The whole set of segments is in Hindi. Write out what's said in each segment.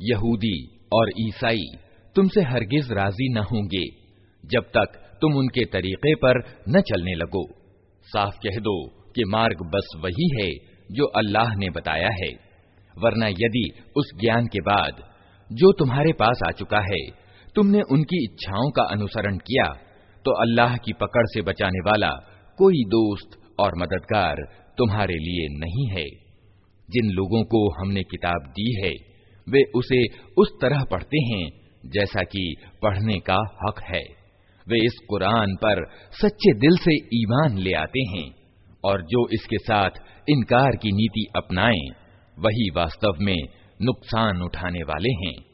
यहूदी और ईसाई तुमसे हरगिज राजी न होंगे जब तक तुम उनके तरीके पर न चलने लगो साफ कह दो कि मार्ग बस वही है जो अल्लाह ने बताया है, वरना यदि उस ज्ञान के बाद जो तुम्हारे पास आ चुका है, तुमने उनकी इच्छाओं का अनुसरण किया तो अल्लाह की पकड़ से बचाने वाला कोई दोस्त और मददगार तुम्हारे लिए नहीं है। जिन लोगों को हमने किताब दी है, वे उसे उस तरह पढ़ते हैं, जैसा कि पढ़ने का हक है। वे इस कुरान पर सच्चे दिल से ईमान ले आते हैं। और जो इसके साथ इनकार की नीति अपनाएँ, वही वास्तव में नुकसान उठाने वाले हैं।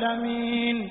आलमीन।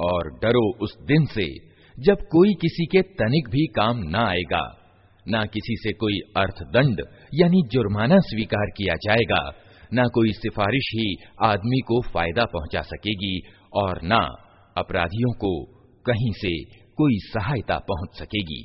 और डरो उस दिन से जब कोई किसी के तनिक भी काम न आएगा न किसी से कोई अर्थदंड यानी जुर्माना स्वीकार किया जाएगा न कोई सिफारिश ही आदमी को फायदा पहुंचा सकेगी और न अपराधियों को कहीं से कोई सहायता पहुंच सकेगी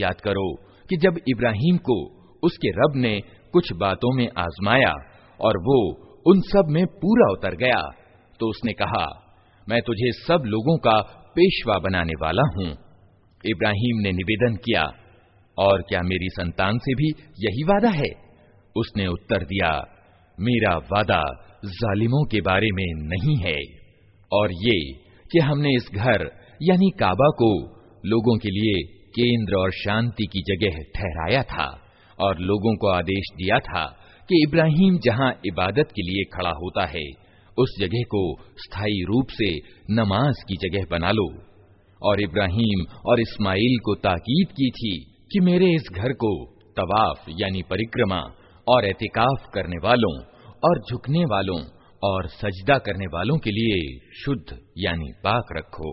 याद करो कि जब इब्राहिम को उसके रब ने कुछ बातों में आजमाया और वो उन सब में पूरा उतर गया तो उसने कहा मैं तुझे सब लोगों का पेशवा बनाने वाला हूँ इब्राहिम ने निवेदन किया और क्या मेरी संतान से भी यही वादा है? उसने उत्तर दिया, मेरा वादा जालिमों के बारे में नहीं है। और ये कि हमने इस घर, यानी काबा को, लोगों के लिए केंद्र और शांति की जगह ठहराया था और लोगों को आदेश दिया था कि इब्राहिम जहाँ इबादत के लिए खड़ा होता है, उस जगह को स्थायी रूप से नमाज़ की जगह बना लो। और इब्राहिम और इस्माइल को ताकीद की थी कि मेरे इस घर को तवाफ यानी परिक्रमा और एहतिकाफ करने वालों और झुकने वालों और सजदा करने वालों के लिए शुद्ध यानी पाक रखो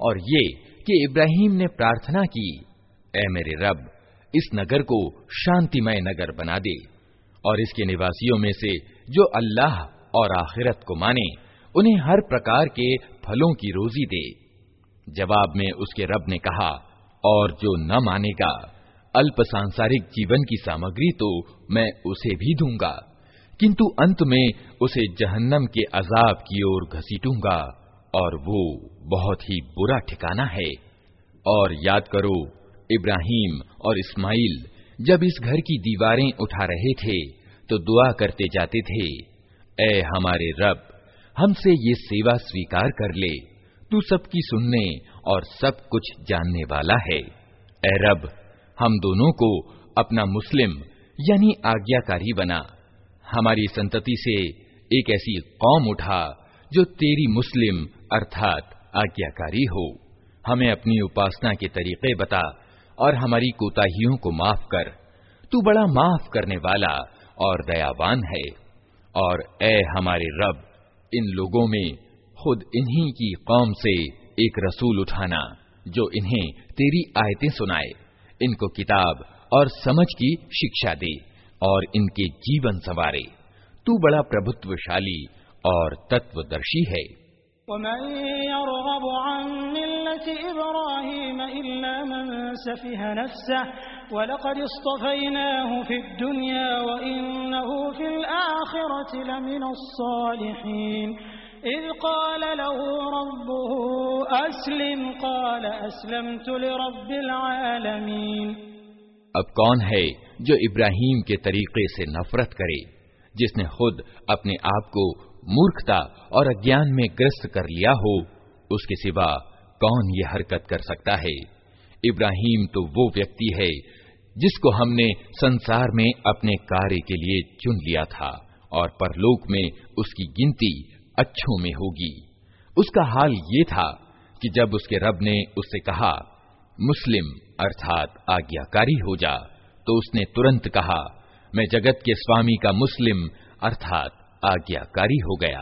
और ये कि इब्राहिम ने प्रार्थना की ए मेरे रब इस नगर को शांतिमय नगर बना दे और इसके निवासियों में से जो अल्लाह और आखिरत को माने उन्हें हर प्रकार के फलों की रोजी दे जवाब में उसके रब ने कहा, और जो न मानेगा अल्प सांसारिक जीवन की सामग्री तो मैं उसे भी दूँगा। किंतु अंत में उसे जहन्नम के अजाब की ओर घसीटूँगा, और वो बहुत ही बुरा ठिकाना है। और याद करो, इब्राहिम और इस्माइल जब इस घर की दीवारें उठा रहे थे तो दुआ करते जाते थे, ए हमारे रब, हमसे ये सेवा स्वीकार कर ले तू सबकी सुनने और सब कुछ जानने वाला है। ए रब, हम दोनों को अपना मुस्लिम, यानी आज्ञाकारी बना। हमारी संतति से एक ऐसी कौम उठा, जो तेरी मुस्लिम, अर्थात आज्ञाकारी हो। हमें अपनी उपासना के तरीके बता और हमारी कोताहियों को माफ़ कर। तू बड़ा माफ़ करने वाला और दयावान है। और ए हमारे रब, इन लोगों में खुद इन्हीं की कौम से एक रसूल उठाना, जो इन्हें तेरी आयतें सुनाए, इनको किताब और समझ की शिक्षा दे और इनके जीवन संवारे। तू बड़ा प्रभुत्वशाली और तत्वदर्शी है। अब कौन है जो इब्राहिम के तरीके से नफरत करे, जिसने खुद अपने आप को मूर्खता और अज्ञान में ग्रस्त कर लिया हो, उसके सिवा कौन ये हरकत कर सकता है? इब्राहिम तो वो व्यक्ति है जिसको हमने संसार में अपने कार्य के लिए चुन लिया था और परलोक में उसकी गिनती अच्छों में होगी। उसका हाल ये था कि जब उसके रब ने उससे कहा, मुस्लिम अर्थात आज्ञाकारी हो जा तो उसने तुरंत कहा, मैं जगत के स्वामी का मुस्लिम अर्थात आज्ञाकारी हो गया।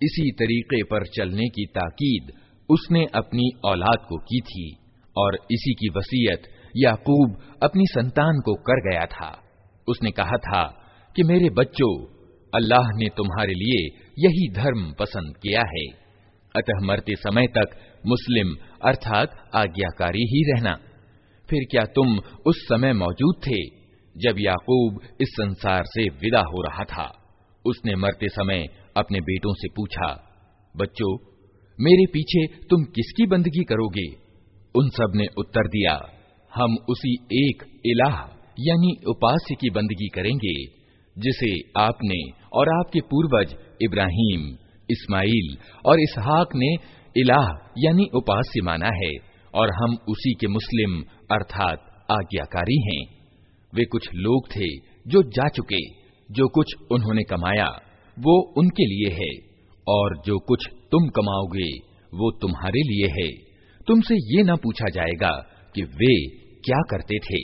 इसी तरीके पर चलने की ताकीद उसने अपनी औलाद को की थी और इसी की वसीयत याकूब अपनी संतान को कर गया था उसने कहा था कि मेरे बच्चों अल्लाह ने तुम्हारे लिए यही धर्म पसंद किया है अतः मरते समय तक मुस्लिम अर्थात आज्ञाकारी ही रहना। फिर क्या तुम उस समय मौजूद थे जब याकूब इस संसार से विदा हो रहा था? उसने मरते समय अपने बेटों से पूछा, बच्चों, मेरे पीछे तुम किसकी बंदगी करोगे? उन सबने उत्तर दिया, हम उसी एक इलाह, यानी उपास्य की बंदगी करेंगे, जिसे आपने और आपके पूर्वज इब्राहिम इस्माइल और इसहाक ने इलाह यानी उपास्य माना है, और हम उसी के मुस्लिम अर्थात आज्ञाकारी हैं। वे कुछ लोग थे जो जा चुके, जो कुछ उन्होंने कमाया, वो उनके लिए है, और जो कुछ तुम कमाओगे, वो तुम्हारे लिए है। तुमसे ये न पूछा जाएगा कि वे क्या करते थे।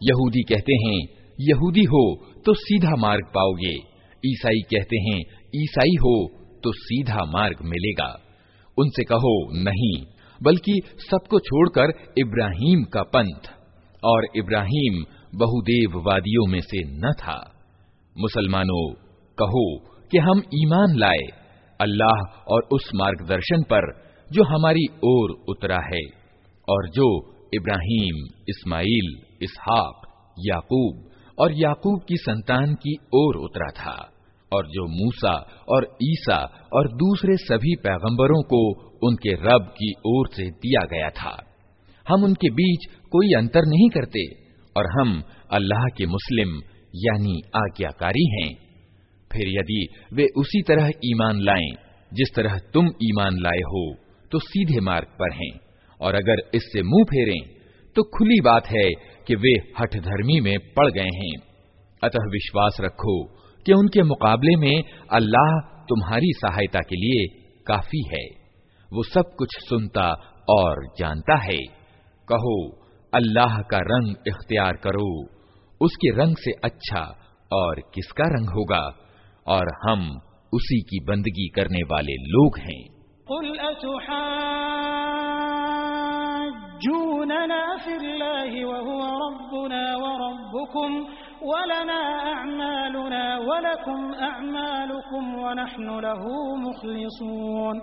यहूदी कहते हैं यहूदी हो तो सीधा मार्ग पाओगे ईसाई कहते हैं ईसाई हो तो सीधा मार्ग मिलेगा उनसे कहो नहीं बल्कि सबको छोड़कर इब्राहिम का पंथ और इब्राहिम बहुदेववादियों में से न था मुसलमानों कहो कि हम ईमान लाए अल्लाह और उस मार्गदर्शन पर जो हमारी ओर उतरा है और जो इब्राहिम, इस्माइल, इसहाक, याकूब और याकूब की संतान की ओर उतरा था और जो मूसा और ईसा और दूसरे सभी पैगंबरों को उनके रब की ओर से दिया गया था। हम उनके बीच कोई अंतर नहीं करते और हम अल्लाह के मुस्लिम, यानी आज्ञाकारी हैं। फिर यदि वे उसी तरह ईमान लाएँ, जिस तरह तुम ईमान लाए हो तो सीधे मार्ग पर हैं। और अगर इससे मुँह फेरें तो खुली बात है कि वे हठधर्मी में पड़ गए हैं। अतः विश्वास रखो कि उनके मुकाबले में अल्लाह तुम्हारी सहायता के लिए काफ़ी है। वो सब कुछ सुनता और जानता है। कहो, अल्लाह का रंग इख्तियार करो। उसके रंग से अच्छा और किसका रंग होगा? और हम उसी की बंदगी करने वाले लोग हैं वलना अमालुना वलकुम अमालुकुम वनहनु लहू मुखलिसून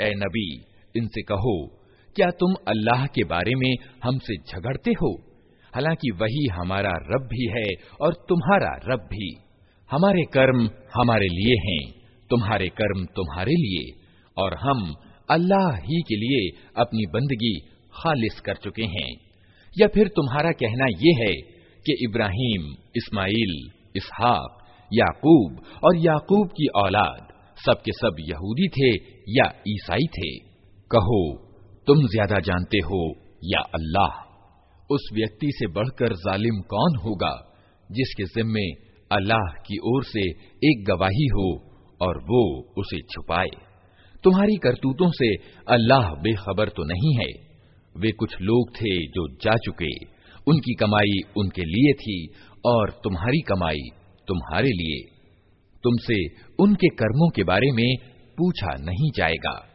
ए नबी इनसे कहो क्या तुम अल्लाह के बारे में हमसे झगड़ते हो हालांकि वही हमारा रब भी है और तुम्हारा रब भी हमारे कर्म हमारे लिए हैं तुम्हारे कर्म तुम्हारे लिए और हम अल्लाह ही के लिए अपनी बंदगी खालिस कर चुके हैं। या फिर तुम्हारा कहना यह है कि इब्राहिम, इस्माइल, इसहाक, याकूब और याकूब की औलाद सब के सब यहूदी थे या ईसाई थे? कहो, तुम ज़्यादा जानते हो या अल्लाह? उस व्यक्ति से बढ़कर जालिम कौन होगा, जिसके जिम्मे अल्लाह की ओर से एक गवाही हो और वो उसे छुपाए? तुम्हारी करतूतों से अल्लाह बेखबर तो नहीं है। वे कुछ लोग थे जो जा चुके। उनकी कमाई उनके लिए थी और तुम्हारी कमाई तुम्हारे लिए। तुमसे उनके कर्मों के बारे में पूछा नहीं जाएगा।